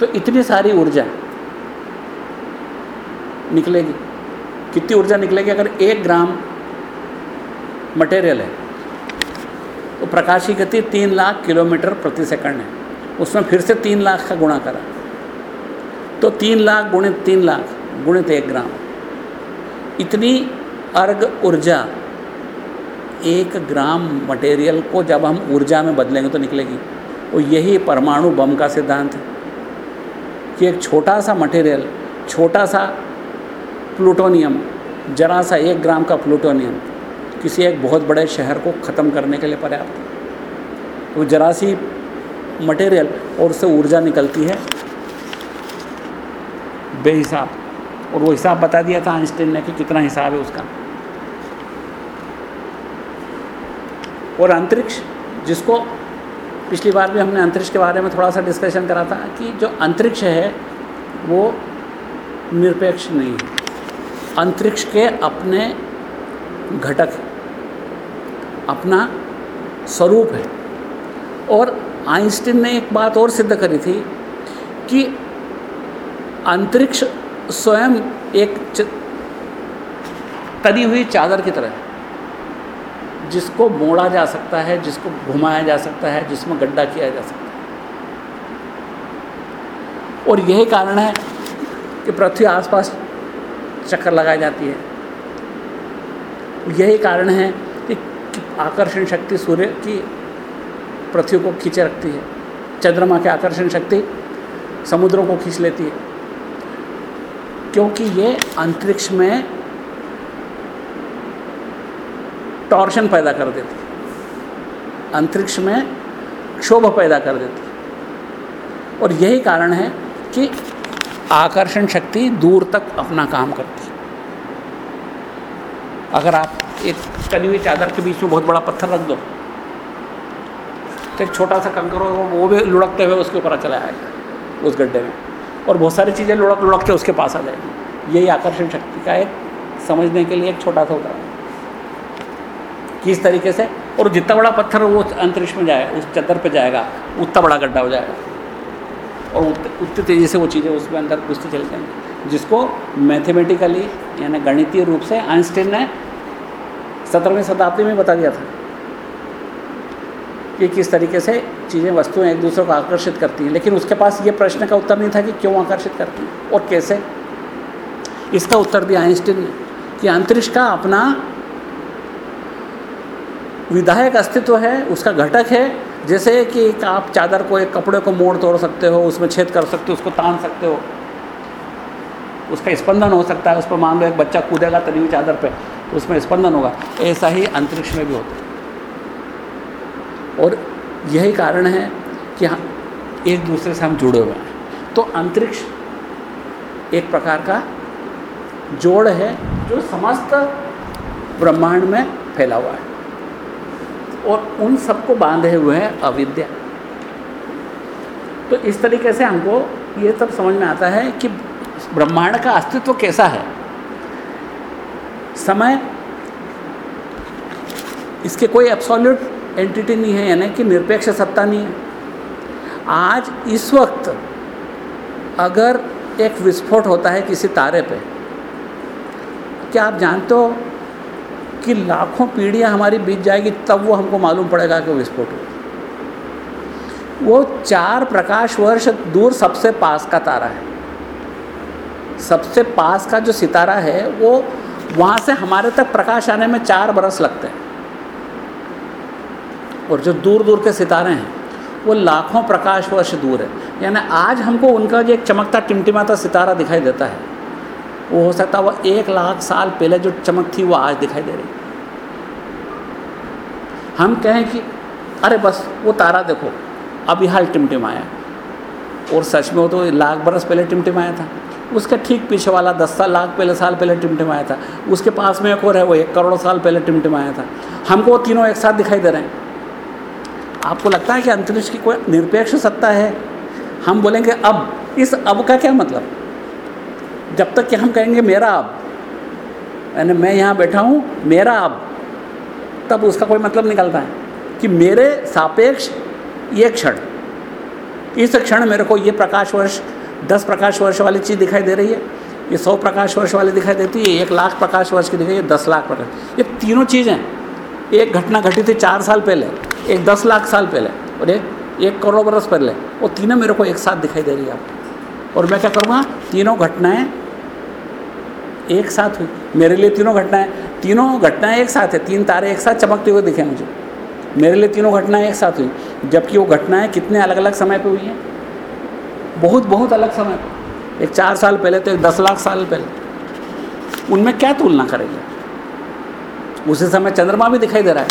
तो इतनी सारी ऊर्जा। निकलेगी। कितनी ऊर्जा निकलेगी अगर एक ग्राम मटेरियल है? तो प्रकाश की गति तीन लाख किलोमीटर प्रति सेकंड है। उसमें फिर से तीन लाख का गुणा करा तो तीन लाख गुणित तीन लाख गुणित एक ग्राम। इतनी अर्ग ऊर्जा एक ग्राम मटेरियल को जब हम ऊर्जा में बदलेंगे तो निकलेगी। और यही परमाणु बम का सिद्धांत है। कि एक छोटा सा मटेरियल छोटा सा प्लूटोनियम, जरा सा एक ग्राम का प्लूटोनियम, किसी एक बहुत बड़े शहर को ख़त्म करने के लिए पर्याप्त। वो जरा सी मटेरियल और उससे ऊर्जा निकलती है। बेहिसाब, और वो हिसाब बता दिया था आइंस्टीन ने कि कितना हिसाब है उसका। और अंतरिक्ष, जिसको पिछली बार भी हमने अंतरिक्ष के बारे में थोड़ा सा डिस्कशन करा था कि जो अंतरिक्ष है, वो निरपेक्ष नहीं है। अंतरिक्ष के अपने घटक अपना स्वरूप है। और आइंस्टीन ने एक बात और सिद्ध करी थी कि अंतरिक्ष स्वयं एक तनी हुई चादर की तरह जिसको मोड़ा जा सकता है, जिसको घुमाया जा सकता है, जिसमें गड्ढा किया जा सकता है। और यही कारण है कि पृथ्वी आसपास चक्कर लगाई जाती है। यही कारण है कि आकर्षण शक्ति सूर्य की पृथ्वी को खींचे रखती है। चंद्रमा की आकर्षण शक्ति समुद्रों को खींच लेती है। क्योंकि ये अंतरिक्ष में टॉर्शन पैदा कर देती है। अंतरिक्ष में क्षोभ पैदा कर देती और यही कारण है कि आकर्षण शक्ति दूर तक अपना काम करती है। अगर आप एक कली हुई चादर के बीच में बहुत बड़ा पत्थर रख दो तो एक छोटा सा कंकर हो वो भी लुढ़कते हुए उसके ऊपर चला आएगा उस गड्ढे में। और बहुत सारी चीज़ें लुढ़क लुढ़क के उसके पास आ जाएगी। यही आकर्षण शक्ति का एक समझने के लिए एक छोटा सा उदाहरण। किस तरीके से? और जितना बड़ा पत्थर वो अंतरिक्ष में जाएगा उस चद्दर पे जाएगा, उतना बड़ा गड्ढा हो जाएगा। और उतनी तेज़ी से वो चीज़ें उसके अंदर घुसती चली जाएँगी। जिसको मैथमेटिकली यानी गणितीय रूप से आइंस्टीन ने सत्रहवीं शताब्दी में बता दिया था कि किस तरीके से चीज़ें, वस्तुएँ एक दूसरे को आकर्षित करती हैं। लेकिन उसके पास ये प्रश्न का उत्तर नहीं था कि क्यों आकर्षित करती हैं और कैसे। इसका उत्तर दिया आइंस्टीन ने। कि अंतरिक्ष का अपना विधायक अस्तित्व है, उसका घटक है। जैसे कि आप चादर को, एक कपड़े को मोड़ तोड़ सकते हो, उसमें छेद कर सकते हो, उसको तान सकते हो, उसका स्पंदन हो सकता है, उस पर मान लो एक बच्चा कूदेगा हुई चादर पे। तो उसमें स्पंदन होगा। ऐसा ही अंतरिक्ष में भी होता है। और यही कारण है कि हम एक दूसरे से हम जुड़े हुए हैं। तो अंतरिक्ष एक प्रकार का जोड़ है जो समस्त ब्रह्मांड में फैला हुआ है। और उन सबको बांधे हुए हैं अविद्या। तो इस तरीके से हमको ये सब समझ में आता है कि ब्रह्मांड का अस्तित्व कैसा है। समय? इसके कोई एब्सोल्यूट एंटिटी नहीं है, यानी कि निरपेक्ष सत्ता नहीं है। आज इस वक्त अगर एक विस्फोट होता है किसी तारे पे, क्या आप जानते हो कि लाखों पीढ़ियाँ हमारी बीत जाएगी, तब वो हमको मालूम पड़ेगा कि विस्फोट हुआ? वो चार प्रकाश वर्ष दूर सबसे पास का तारा है। सबसे पास का जो सितारा है, वो वहाँ से हमारे तक प्रकाश आने में चार बरस लगते हैं। और जो दूर दूर के सितारे हैं, वो लाखों प्रकाश वर्ष दूर है। यानी आज हमको उनका जो एक चमकता टिमटिमाता सितारा दिखाई देता है, वो हो सकता है वो एक लाख साल पहले जो चमक थी, वो आज दिखाई दे रही हम कहें कि, अरे बस, वो तारा देखो अभी हाल टिमटिमाया और सच में वो तो लाख बरस पहले टिमटिमाया था। उसके ठीक पीछे वाला दस साल, लाख पहले, साल पहले टिमटिमाया था। उसके पास में एक और है, वो एक करोड़ साल पहले टिमटिमाया था। हमको वो तीनों एक साथ दिखाई दे रहे हैं। आपको लगता है कि अंतरिक्ष की कोई निरपेक्ष सत्ता है? हम बोलेंगे अब। इस अब का क्या मतलब? जब तक कि हम कहेंगे मेरा अब, यानी मैं यहाँ बैठा हूँ, मेरा अब, तब उसका कोई मतलब निकलता है कि मेरे सापेक्ष ये क्षण, इस क्षण मेरे को ये प्रकाश वर्ष दस प्रकाश वर्ष वाली चीज़ दिखाई दे रही है, ये सौ प्रकाश वर्ष वाली दिखाई देती है एक लाख प्रकाश वर्ष की दिखाई दस लाख प्रकाश। ये तीनों चीज़ें एक घटना घटी थी चार साल पहले, एक दस लाख साल पहले, और एक एक करोड़ बरस पहले। वो तीनों मेरे को एक साथ दिखाई दे रही है आप और मैं क्या करूँगा? तीनों घटनाएँ एक साथ हुई। मेरे लिए तीनों घटनाएँ तीनों घटनाएँ एक साथ है। तीन तारे एक साथ चमकते हुए दिखे मुझे। मेरे लिए तीनों घटनाएँ एक साथ हुई। जबकि वो घटनाएँ कितने अलग अलग समय पे हुई हैं? बहुत बहुत अलग समय पे एक चार साल पहले तो एक दस लाख साल पहले। उनमें क्या तुलना करेंगे? उसी समय चंद्रमा भी दिखाई दे रहा है,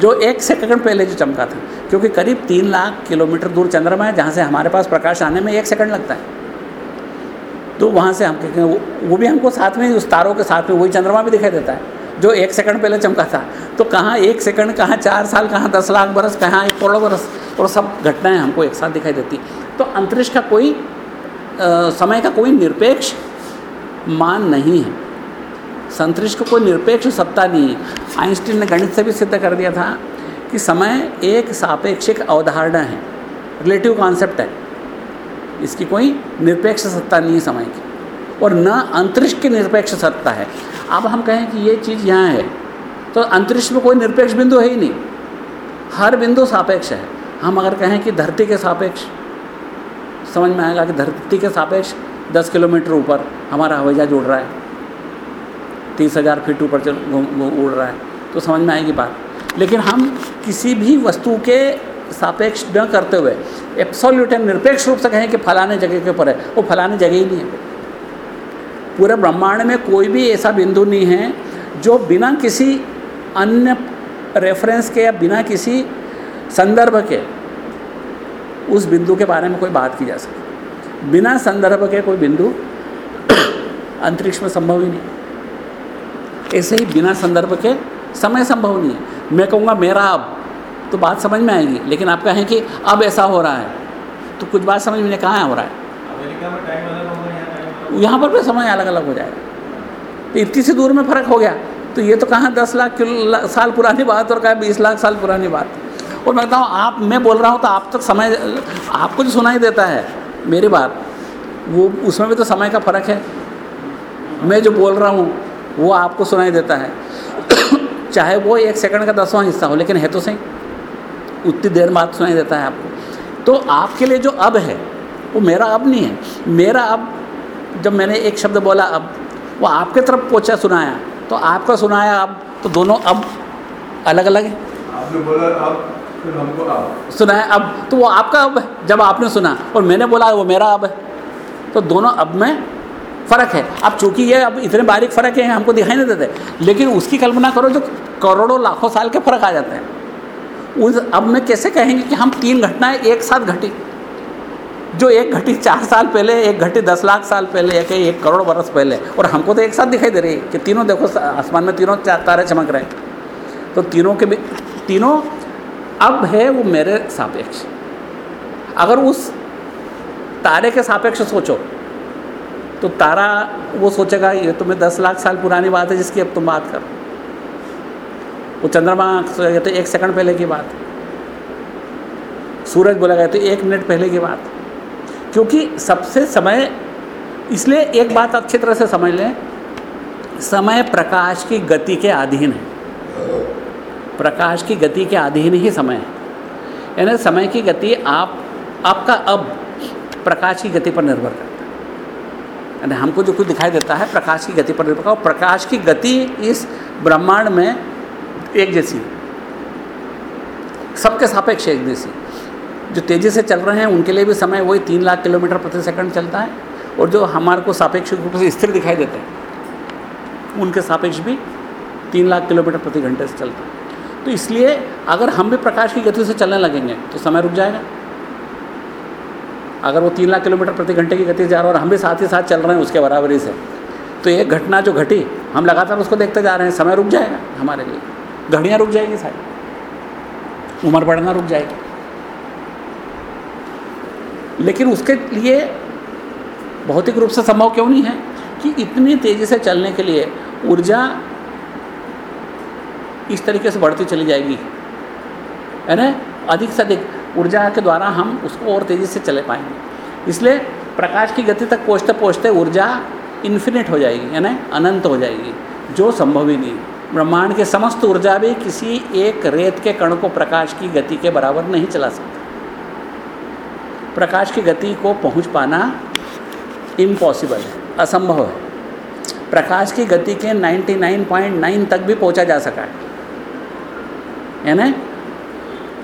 जो एक सेकंड पहले जो चमका था। क्योंकि करीब तीन लाख किलोमीटर दूर चंद्रमा है, जहाँ से हमारे पास प्रकाश आने में एक सेकंड लगता है। तो वहाँ से हम कहते हैं वो भी हमको साथ में, उस तारों के साथ में वही चंद्रमा भी दिखाई देता है, जो एक सेकंड पहले चमका था। तो कहाँ एक सेकंड, कहाँ चार साल, कहाँ दस लाख बरस, कहाँ एक करोड़ बरस, और सब घटनाएँ हमको एक साथ दिखाई देती। तो अंतरिक्ष का कोई आ, समय का कोई निरपेक्ष मान नहीं है। संतरिक्ष को कोई निरपेक्ष सत्ता नहीं है। आइंस्टीन ने गणित से भी सिद्ध कर दिया था कि समय एक सापेक्षिक अवधारणा है रिलेटिव कॉन्सेप्ट है। इसकी कोई निरपेक्ष सत्ता नहीं है समय की। और न अंतरिक्ष की निरपेक्ष सत्ता है। अब हम कहें कि ये चीज़ यहाँ है। तो अंतरिक्ष में कोई निरपेक्ष बिंदु है ही नहीं। हर बिंदु सापेक्ष है। हम अगर कहें कि धरती के सापेक्ष समझ में आएगा कि धरती के सापेक्ष दस किलोमीटर ऊपर हमारा हवाई जहाज़ उड़ रहा है। तीस हज़ार फीट ऊपर चल उड़ रहा है। तो समझ में आएगी बात। लेकिन हम किसी भी वस्तु के सापेक्ष न करते हुए एप्सोल्यूट एंड निरपेक्ष रूप से कहें कि फलाने जगह के ऊपर है। वो फलाने जगह ही नहीं है। पूरे ब्रह्मांड में कोई भी ऐसा बिंदु नहीं है जो बिना किसी अन्य रेफरेंस के या बिना किसी संदर्भ के उस बिंदु के बारे में कोई बात की जा सके। बिना संदर्भ के कोई बिंदु (coughs) अंतरिक्ष में संभव ही नहीं। ऐसे ही बिना संदर्भ के समय संभव नहीं है। मैं कहूँगा मेरा अब तो बात समझ में आएगी लेकिन आप कहें कि अब ऐसा हो रहा है तो कुछ बात समझ में कहाँ हो रहा है? यहाँ पर भी समय अलग अलग हो जाएगा। तो इतनी सी दूर में फ़र्क हो गया तो ये तो कहाँ दस लाख साल पुरानी बात और कहाँ बीस लाख साल पुरानी बात। और मैं बताऊँ आप, मैं बोल रहा हूँ तो आप तक समय, आपको जो सुनाई देता है, मेरी बात, वो, उसमें भी तो समय का फ़र्क है। मैं जो बोल रहा हूँ, वो आपको सुनाई देता है। (coughs) चाहे वो एक सेकंड का दसवां हिस्सा हो, लेकिन है तो सही। उतनी देर बाद सुनाई देता है आपको। तो आपके लिए जो अब है, वो मेरा अब नहीं है। मेरा अब, जब मैंने एक शब्द बोला अब, वो आपके तरफ़ पहुँचा सुनाया। तो आपका सुनाया अब तो दोनों अब अलग अलग है। आपने बोला अब फिर हमको अब। तो वो आपका अब है, जब आपने सुना, और मैंने बोला वो मेरा अब है। तो दोनों अब में फ़र्क है। अब चूँकि ये अब इतने बारीक फ़र्क है, हमको दिखाई नहीं देते। लेकिन उसकी कल्पना करो जो करोड़ों, लाखों साल के फ़र्क आ जाते हैं। उस अब में कैसे कहेंगे कि हम तीन घटनाएँ एक साथ घटी? जो एक घटी चार साल पहले, एक घटी दस लाख साल पहले या एक एक करोड़ बरस पहले, और हमको तो एक साथ दिखाई दे रही है कि तीनों देखो, आसमान में तीनों तारे चमक रहे हैं। तो तीनों के तीनों अब है वो मेरे सापेक्ष। अगर उस तारे के सापेक्ष सोचो तो तारा वो सोचेगा, ये तो मैं दस लाख साल पुरानी बात है जिसकी अब तुम बात करो। वो चंद्रमा ये तो एक सेकंड पहले की बात सूरज बोला गया तो एक मिनट पहले की बात क्योंकि सबसे समय, इसलिए एक बात अच्छी तरह से समझ लें, समय प्रकाश की गति के अधीन है। प्रकाश की गति के अधीन ही समय है। यानी समय की गति आप, आपका अब प्रकाश की गति पर निर्भर करता है। यानी हमको जो कुछ दिखाई देता है प्रकाश की गति पर निर्भर करता प्रकाश की गति इस ब्रह्मांड में एक जैसी सबके सापेक्ष एक जैसी जो तेज़ी से चल रहे हैं, उनके लिए भी समय वही तीन लाख किलोमीटर प्रति सेकंड चलता है, और जो हमारे को सापेक्ष रूप से स्थिर दिखाई देते हैं, उनके सापेक्ष भी तीन लाख किलोमीटर प्रति घंटे से चलता है। तो इसलिए अगर हम भी प्रकाश की गति से चलने लगेंगे तो समय रुक जाएगा। अगर वो तीन लाख किलोमीटर प्रति घंटे की गति से जा रहा है और हम भी साथ ही साथ चल रहे हैं उसके बराबरी से तो एक घटना जो घटी, हम लगातार उसको देखते जा रहे हैं, समय रुक जाएगा हमारे लिए। घड़ियाँ रुक जाएगी सारी। उम्र बढ़ना रुक जाएगी। लेकिन उसके लिए भौतिक रूप से संभव क्यों नहीं है कि इतनी तेज़ी से चलने के लिए ऊर्जा इस तरीके से बढ़ती चली जाएगी। है ना? अधिक से अधिक ऊर्जा के द्वारा हम उसको और तेज़ी से चले पाएँगे। इसलिए प्रकाश की गति तक पहुँचते पहुँचते ऊर्जा इन्फिनिट हो जाएगी, है ना? अनंत हो जाएगी, जो संभव ही नहीं। ब्रह्मांड के समस्त ऊर्जा भी किसी एक रेत के कण को प्रकाश की गति के बराबर नहीं चला सकता। प्रकाश की गति को पहुँच पाना इम्पॉसिबल है, असंभव है। प्रकाश की गति के 99.9 तक भी पहुँचा जा सका है। यानी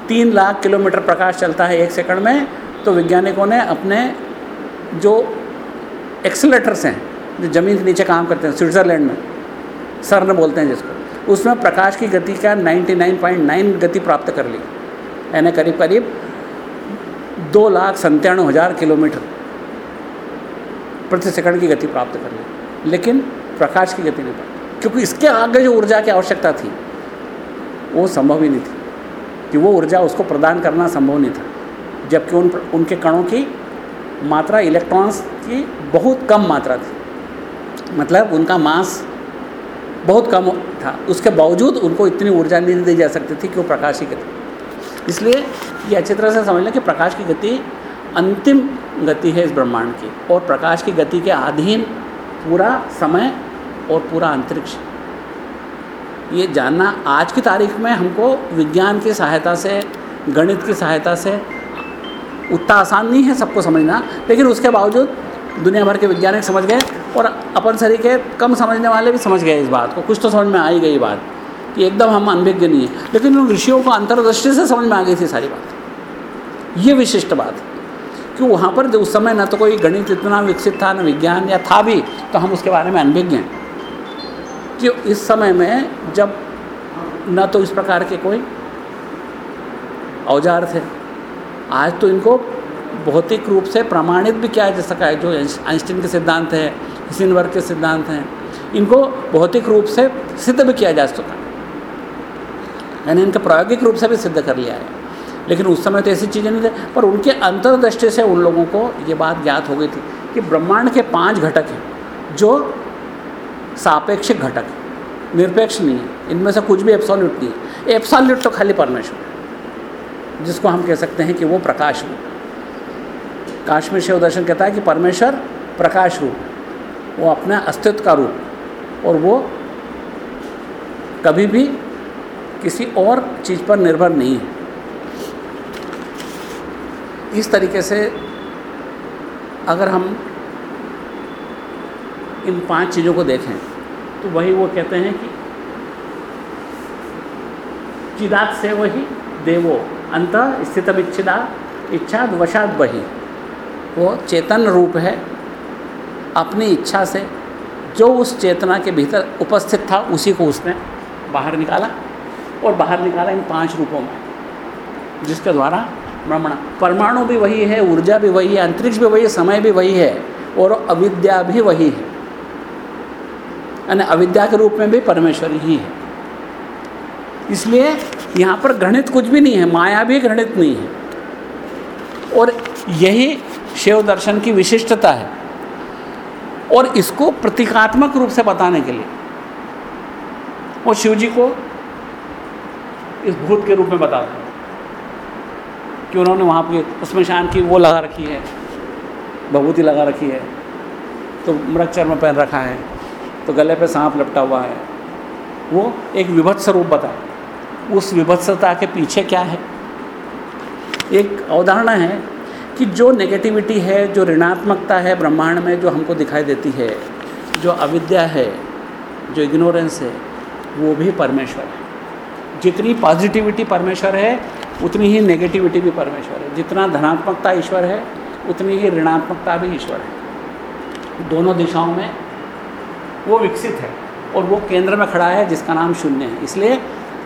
तीन लाख किलोमीटर प्रकाश चलता है एक सेकंड में तो वैज्ञानिकों ने अपने जो एक्सलेटर्स हैं, जो ज़मीन के नीचे काम करते हैं, स्विट्ज़रलैंड में सर्न बोलते हैं जिसको, उसमें प्रकाश की गति का 99.9 गति प्राप्त कर ली। यानी करीब करीब दो लाख संतानवे हज़ार किलोमीटर प्रति सेकंड की गति प्राप्त कर ली। लेकिन प्रकाश की गति नहीं प्राप्त क्योंकि इसके आगे जो ऊर्जा की आवश्यकता थी वो संभव ही नहीं थी। कि वो ऊर्जा उसको प्रदान करना संभव नहीं था। जबकि उन उनके कणों की मात्रा इलेक्ट्रॉन्स की बहुत कम मात्रा थी। मतलब उनका मास बहुत कम था। उसके बावजूद उनको इतनी ऊर्जा नहीं दी जा सकती थी कि वो प्रकाश ही गति। इसलिए ये अच्छी तरह से समझ लें कि प्रकाश की गति अंतिम गति है इस ब्रह्मांड की। और प्रकाश की गति के अधीन पूरा समय और पूरा अंतरिक्ष। ये जानना आज की तारीख में हमको विज्ञान की सहायता से, गणित की सहायता से उतना आसान नहीं है सबको समझना, लेकिन उसके बावजूद दुनिया भर के वैज्ञानिक समझ गए और अपन सरी के कम समझने वाले भी समझ गए इस बात को। कुछ तो समझ में आ ही गई बात कि एकदम हम अनभिज्ञ नहीं है। लेकिन उन ऋषियों को अंतर्दृष्टि से समझ में आ गई थी सारी बात। ये विशिष्ट बात है कि वहाँ पर उस समय ना तो कोई गणित इतना विकसित था, न विज्ञान या था भी तो हम उसके बारे में अनभिज्ञ हैं। कि इस समय में जब न तो इस प्रकार के कोई औज़ार थे। आज तो इनको भौतिक रूप से प्रमाणित भी किया जा सका है, जो आइंस्टीन के सिद्धांत हैं हिसिनवर्ग के सिद्धांत हैं, इनको भौतिक रूप से सिद्ध भी किया जा चुका यानी इनका प्रायोगिक रूप से भी सिद्ध कर लिया है। लेकिन उस समय तो ऐसी चीज़ें नहीं थी, पर उनके अंतर्दृष्टि से उन लोगों को ये बात ज्ञात हो गई थी कि ब्रह्मांड के पाँच घटक हैं, जो सापेक्षिक घटक। निरपेक्ष नहीं है। इनमें से कुछ भी एप्सॉल्यूट नहीं है। एप्सॉल्यूट तो खाली परमेश्वर जिसको हम कह सकते हैं कि वो प्रकाश रूप काश्मीर शिव दर्शन कहता है कि परमेश्वर प्रकाश रूप वो अपने अस्तित्व का रूप और वो कभी भी किसी और चीज़ पर निर्भर नहीं है। इस तरीके से अगर हम इन पाँच चीज़ों को देखें तो वही वो कहते हैं कि चिदात से वही देवो, अंत स्थित इच्छिदा इच्छा वशाद वही वो चेतन रूप है, अपनी इच्छा से जो उस चेतना के भीतर उपस्थित था, उसी को उसने बाहर निकाला और बाहर निकाला इन पाँच रूपों में, जिसके द्वारा ब्रह्मण। परमाणु भी वही है, ऊर्जा भी वही है, अंतरिक्ष भी वही है, समय भी वही है और अविद्या भी वही है। यानी अविद्या के रूप में भी परमेश्वर ही है। इसलिए यहाँ पर गणित कुछ भी नहीं है, माया भी गणित नहीं है। और यही शिव दर्शन की विशिष्टता है। और इसको प्रतीकात्मक रूप से बताने के लिए, वो शिव जी को इस भूत के रूप में बताते हैं कि उन्होंने वहाँ पे स्मशान की वो लगा रखी है भभूति लगा रखी है तो मृग चर्म पहन रखा है। तो गले पे सांप लपटा हुआ है। वो एक विभत्स रूप बता उस विभत्सता के पीछे क्या है? एक अवधारणा है कि जो नेगेटिविटी है, जो ऋणात्मकता है ब्रह्मांड में जो हमको दिखाई देती है, जो अविद्या है, जो इग्नोरेंस है, वो भी परमेश्वर है। जितनी पॉजिटिविटी परमेश्वर है, उतनी ही नेगेटिविटी भी परमेश्वर है। जितना धनात्मकता ईश्वर है, उतनी ही ऋणात्मकता भी ईश्वर है। दोनों दिशाओं में वो विकसित है और वो केंद्र में खड़ा है, जिसका नाम शून्य है। इसलिए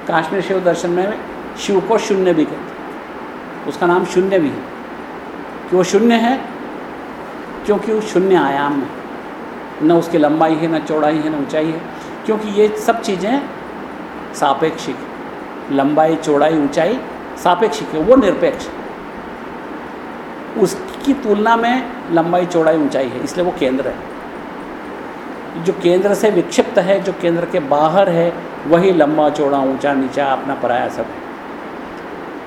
काश्मीर शिव दर्शन में शिव को शून्य भी कहते हैं। उसका नाम शून्य भी है। कि वो शून्य है? क्योंकि वो शून्य आयाम में न उसकी लंबाई है, न चौड़ाई है, न ऊंचाई है। क्योंकि ये सब चीज़ें सापेक्षिक लंबाई, चौड़ाई, ऊंचाई सापेक्षिक है, वो निरपेक्ष उसकी तुलना में लंबाई, चौड़ाई, ऊंचाई है, इसलिए वो केंद्र है। जो केंद्र से विक्षिप्त है, जो केंद्र के बाहर है, वही लंबा, चौड़ा, ऊँचा, नीचा अपना पराया सब है।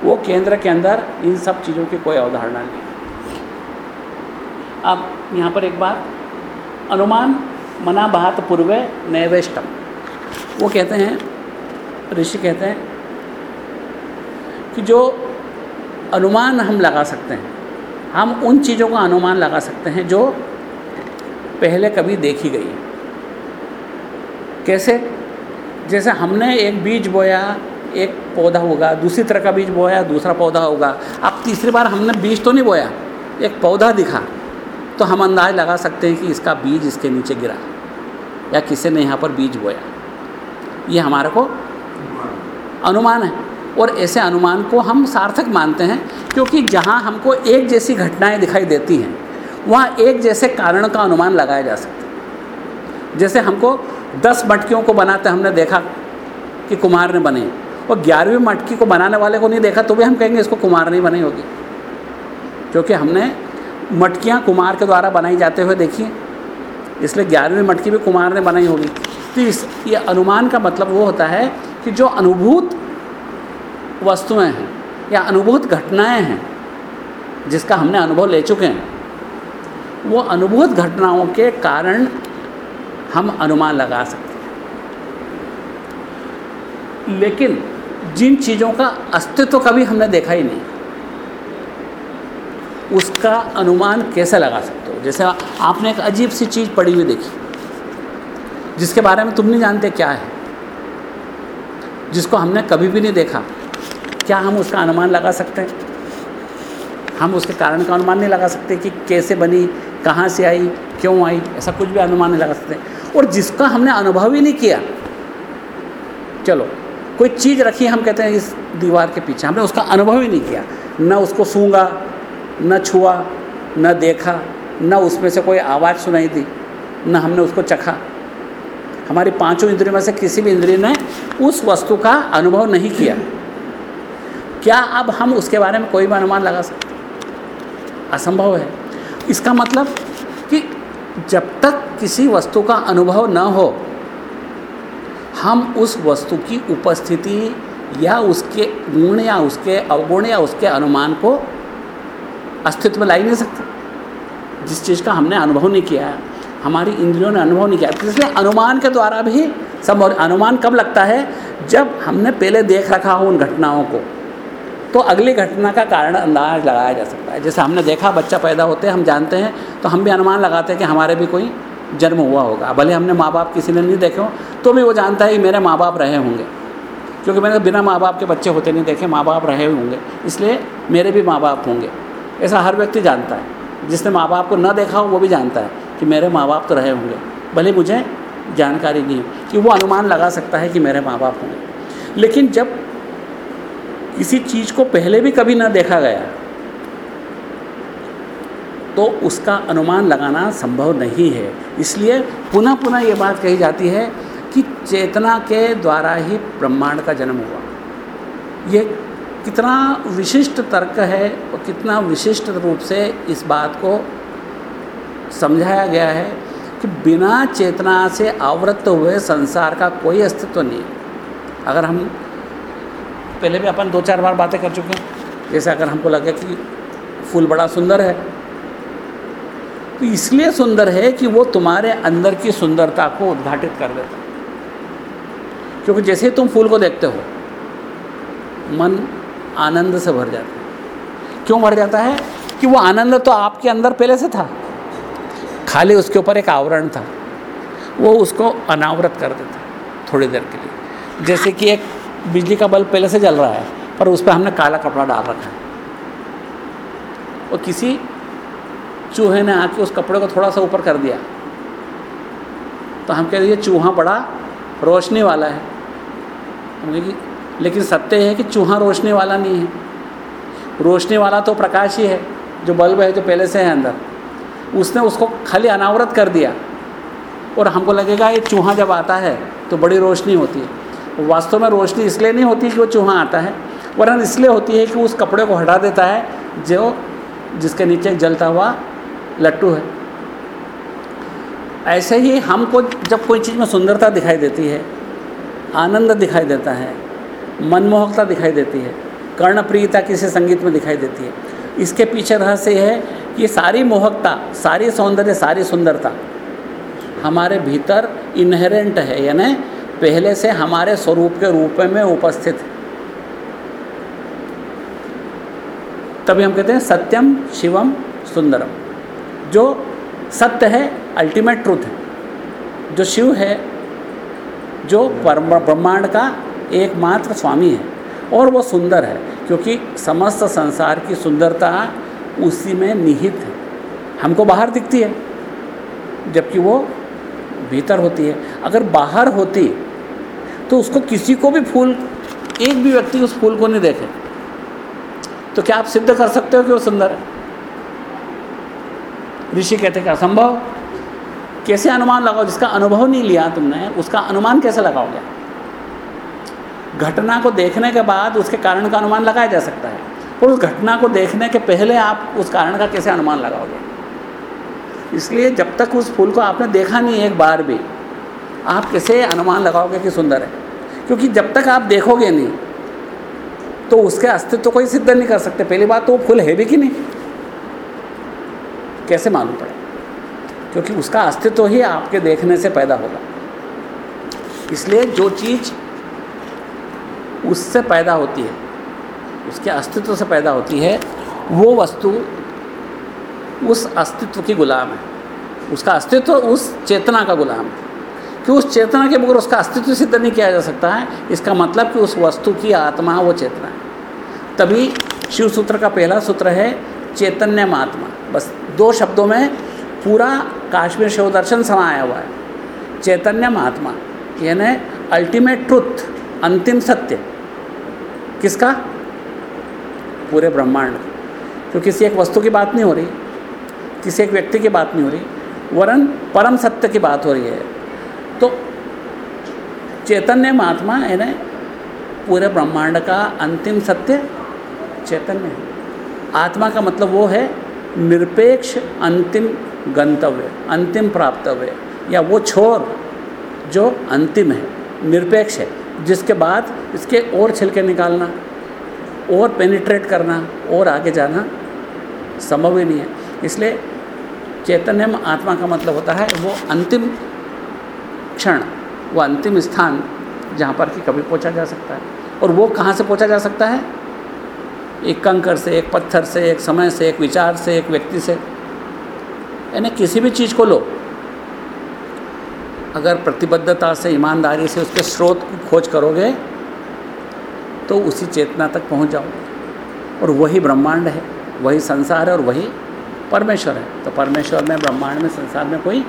वो केंद्र के अंदर इन सब चीज़ों की कोई अवधारणा नहीं अब यहाँ पर एक बात, अनुमान मना बात पूर्वे नैवेष्टम। वो कहते हैं, ऋषि कहते हैं कि जो अनुमान हम लगा सकते हैं, हम उन चीज़ों का अनुमान लगा सकते हैं जो पहले कभी देखी गई कैसे? जैसे हमने एक बीज बोया, एक पौधा होगा, दूसरी तरह का बीज बोया, दूसरा पौधा होगा। अब तीसरी बार हमने बीज तो नहीं बोया, एक पौधा दिखा। तो हम अंदाज लगा सकते हैं कि इसका बीज इसके नीचे गिरा या किसी ने यहाँ पर बीज बोया। ये हमारे को अनुमान है और ऐसे अनुमान को हम सार्थक मानते हैं क्योंकि जहाँ हमको एक जैसी घटनाएँ दिखाई देती हैं, वहाँ एक जैसे कारण का अनुमान लगाया जा सकता है। जैसे हमको दस मटकियों को बनाते हमने देखा कि कुमार ने बने। और ग्यारहवीं मटकी को बनाने वाले को नहीं देखा तो भी हम कहेंगे इसको कुमार नहीं बनी होगी। क्योंकि हमने मटकियाँ कुमार के द्वारा बनाई जाते हुए देखी, इसलिए ग्यारहवीं मटकी भी कुमार ने बनाई होगी। तो इस, ये अनुमान का मतलब वो होता है कि जो अनुभूत वस्तुएँ हैं या अनुभूत घटनाएँ हैं, जिसका हमने अनुभव ले चुके हैं, वो अनुभूत घटनाओं के कारण हम अनुमान लगा सकते हैं। लेकिन जिन चीज़ों का अस्तित्व कभी हमने देखा ही नहीं, उसका अनुमान कैसे लगा सकते हो? जैसे आपने एक अजीब सी चीज़ पड़ी हुई देखी, जिसके बारे में तुम नहीं जानते क्या है, जिसको हमने कभी भी नहीं देखा, क्या हम उसका अनुमान लगा सकते हैं? हम उसके कारण का अनुमान नहीं लगा सकते कि कैसे बनी, कहाँ से आई, क्यों आई, ऐसा कुछ भी अनुमान नहीं लगा सकते। और जिसका हमने अनुभव ही नहीं किया। चलो, कोई चीज़ रखी हम कहते हैं इस दीवार के पीछे। हमने उसका अनुभव ही नहीं किया। न उसको सूँगा न छुआ, न देखा, न उसमें से कोई आवाज़ सुनाई दी, न हमने उसको चखा। हमारी पाँचों इंद्रियों में से किसी भी इंद्रिय ने उस वस्तु का अनुभव नहीं किया। क्या अब हम उसके बारे में कोई भी अनुमान लगा सकते असंभव है। इसका मतलब कि जब तक किसी वस्तु का अनुभव न हो, हम उस वस्तु की उपस्थिति या उसके गुण या उसके अवगुण या उसके अनुमान को अस्तित्व में ला ही नहीं सकते। जिस चीज़ का हमने अनुभव नहीं किया है, हमारी इंद्रियों ने अनुभव नहीं किया। तो इसलिए अनुमान के द्वारा भी संभव अनुमान कब लगता है? जब हमने पहले देख रखा हो उन घटनाओं को। तो अगली घटना का कारण अंदाज लगाया जा सकता है। जैसे हमने देखा, बच्चा पैदा होते हम जानते हैं तो हम भी अनुमान लगाते हैं कि हमारे भी कोई जन्म हुआ होगा। भले हमने माँ बाप किसी ने नहीं देखे हो तो भी वो जानता है कि मेरे माँ बाप रहे होंगे। क्योंकि मैंने बिना माँ बाप के बच्चे होते नहीं, देखे माँ बाप रहे होंगे। इसलिए मेरे भी माँ बाप होंगे। ऐसा हर व्यक्ति जानता है। जिसने माँ बाप को न देखा हो, वो भी जानता है कि मेरे माँ बाप तो रहे होंगे। भले मुझे जानकारी नहीं हो कि वो अनुमान लगा सकता है कि मेरे माँ बाप होंगे। लेकिन जब किसी चीज़ को पहले भी कभी ना देखा गया तो उसका अनुमान लगाना संभव नहीं है। इसलिए पुनः पुनः ये बात कही जाती है कि चेतना के द्वारा ही ब्रह्मांड का जन्म हुआ। ये कितना विशिष्ट तर्क है और कितना विशिष्ट रूप से इस बात को समझाया गया है कि बिना चेतना से आवृत्त हुए संसार का कोई अस्तित्व नहीं अगर हम पहले भी अपन दो चार बार बातें कर चुके हैं। जैसे अगर हमको लगे कि फूल बड़ा सुंदर है तो इसलिए सुंदर है कि वो तुम्हारे अंदर की सुंदरता को उद्घाटित कर देता क्योंकि जैसे ही तुम फूल को देखते हो, मन आनंद से भर जाता है। क्यों भर जाता है? कि वो आनंद तो आपके अंदर पहले से था। खाली उसके ऊपर एक आवरण था। वो उसको अनावृत कर देता थोड़ी देर के लिए। जैसे कि एक बिजली का बल्ब पहले से जल रहा है, पर उस पर हमने काला कपड़ा डाल रखा है। और किसी चूहे ने आके उस कपड़े को थोड़ा सा ऊपर कर दिया तो हम कह रहे चूहा बड़ा रोशनी वाला है। कि, लेकिन सत्य है कि चूहा रोशनी वाला नहीं है। रोशनी वाला तो प्रकाश ही है, जो बल्ब है जो पहले से है अंदर। उसने उसको खाली अनावरत कर दिया, और हमको लगेगा, ये चूहा जब आता है तो बड़ी रोशनी होती है। वास्तव में रोशनी इसलिए नहीं होती कि वो चूहा आता है, वरन इसलिए होती है कि उस कपड़े को हटा देता है जो जिसके नीचे जलता हुआ लट्टू है। ऐसे ही हमको जब कोई चीज़ में सुंदरता दिखाई देती है, आनंद दिखाई देता है, मनमोहकता दिखाई देती है, कर्णप्रियता किसी संगीत में दिखाई देती है। इसके पीछे रहस्य है कि सारी मोहकता, सारी सौंदर्य, सारी सुंदरता हमारे भीतर इनहेरेंट है, यानी पहले से हमारे स्वरूप के रूप में उपस्थित। है तभी हम कहते हैं सत्यम, शिवम, सुंदरम। जो सत्य है अल्टीमेट ट्रूथ है। जो शिव है, जो ब्रह्मांड का एकमात्र स्वामी है और वो सुंदर है, क्योंकि समस्त संसार की सुंदरता उसी में निहित है। हमको बाहर दिखती है, जबकि वो भीतर होती है। अगर बाहर होती तो उसको किसी को भी फूल, एक भी व्यक्ति उस फूल को नहीं देखे। तो क्या आप सिद्ध कर सकते हो कि वो सुंदर है? ऋषि कहते कि असंभव। कैसे अनुमान लगाओ? जिसका अनुभव नहीं लिया तुमने, उसका अनुमान कैसे लगाओगे? घटना को देखने के बाद उसके कारण का अनुमान लगाया जा सकता है। और उस घटना को देखने के पहले आप उस कारण का कैसे अनुमान लगाओगे? इसलिए जब तक उस फूल को आपने देखा नहीं एक बार भी आप कैसे अनुमान लगाओगे कि सुंदर है? क्योंकि जब तक आप देखोगे नहीं तो उसके अस्तित्व को ही सिद्ध नहीं कर सकते। पहली बात तो वो फूल है भी कि नहीं? कैसे मालूम पड़े? क्योंकि उसका अस्तित्व ही आपके देखने से पैदा होगा। इसलिए जो चीज़ उससे पैदा होती है, उसके अस्तित्व से पैदा होती है, वो वस्तु उस अस्तित्व की गुलाम है। उसका अस्तित्व उस चेतना का गुलाम है। कि उस चेतना के बगैर उसका अस्तित्व सिद्ध नहीं किया जा सकता है। इसका मतलब कि उस वस्तु की आत्मा वो चेतना है। तभी शिव सूत्र का पहला सूत्र है चैतन्य महात्मा बस दो शब्दों में पूरा काश्मीर शिव दर्शन समाया हुआ है। चैतन्य महात्मा यानी अल्टीमेट ट्रुथ अंतिम सत्य। किसका? पूरे ब्रह्मांड तो किसी एक वस्तु की बात नहीं हो रही, किसी एक व्यक्ति की बात नहीं हो रही, वरन परम सत्य की बात हो रही है। तो चैतन्य महात्मा यानी पूरे ब्रह्मांड का अंतिम सत्य चैतन्य है। आत्मा का मतलब वो है निरपेक्ष अंतिम गंतव्य, अंतिम प्राप्तव्य, या वो छोर जो अंतिम है, निरपेक्ष है, जिसके बाद इसके और छिलके निकालना, और पेनिट्रेट करना, और आगे जाना संभव ही नहीं है। इसलिए चैतन्य आत्मा का मतलब होता है वो अंतिम क्षण वो अंतिम स्थान जहाँ पर कि कभी पहुँचा जा सकता है। और वो कहाँ से पहुँचा जा सकता है? एक कंकर से, एक पत्थर से, एक समय से, एक विचार से, एक व्यक्ति से। यानी किसी भी चीज़ को लो। अगर प्रतिबद्धता से, ईमानदारी से उसके स्रोत की खोज करोगे तो उसी चेतना तक पहुँच जाओगे। और वही ब्रह्मांड है, वही संसार है और वही परमेश्वर है। तो परमेश्वर में, ब्रह्मांड में, संसार में कोई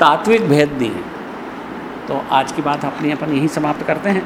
तात्विक भेद नहीं है। तो आज की बात अपनी अपन यहीं समाप्त करते हैं।